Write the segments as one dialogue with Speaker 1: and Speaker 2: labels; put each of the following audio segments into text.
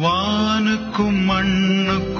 Speaker 1: வானுக்கும் மண்ணுக்கும்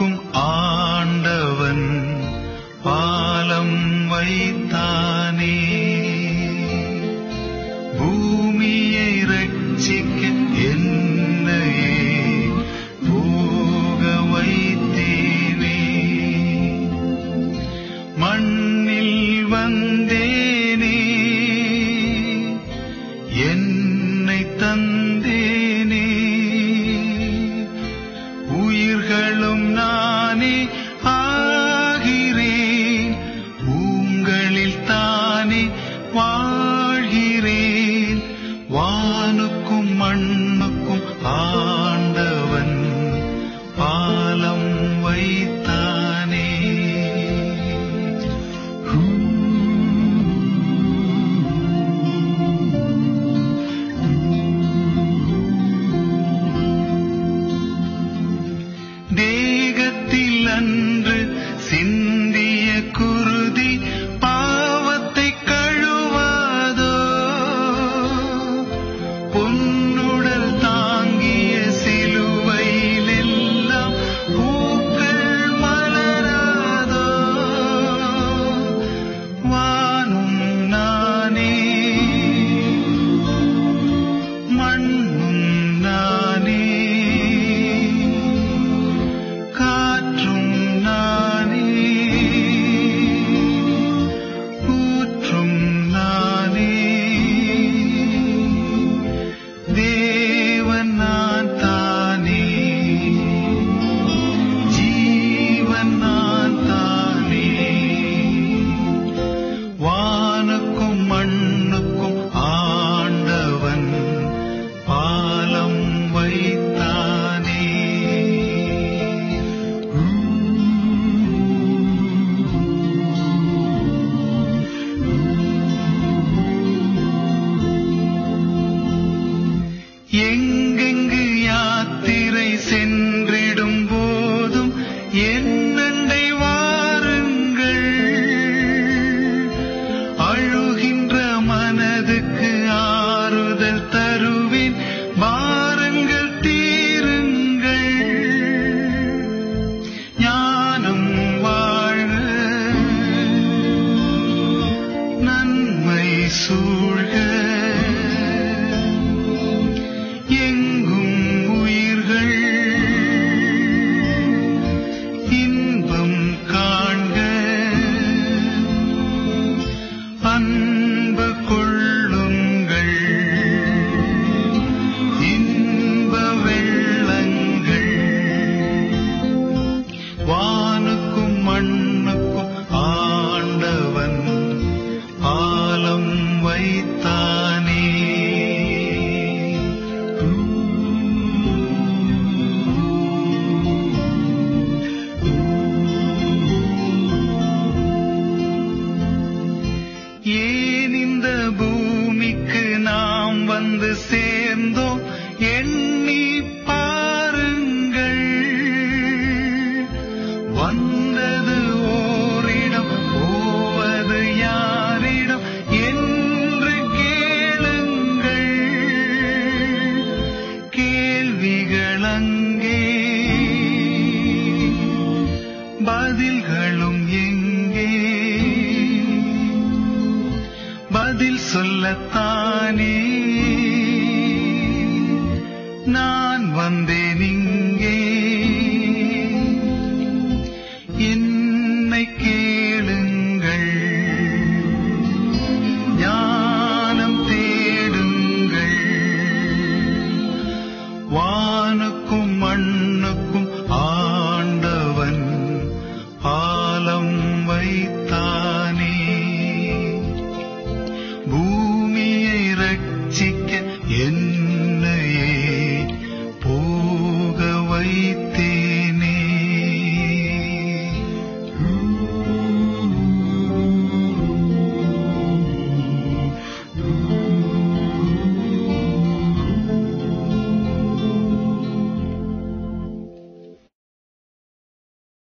Speaker 1: chuva. பதில்களும் எங்கே? பதில் சொல்லத்தானே? நான் வந்தேன்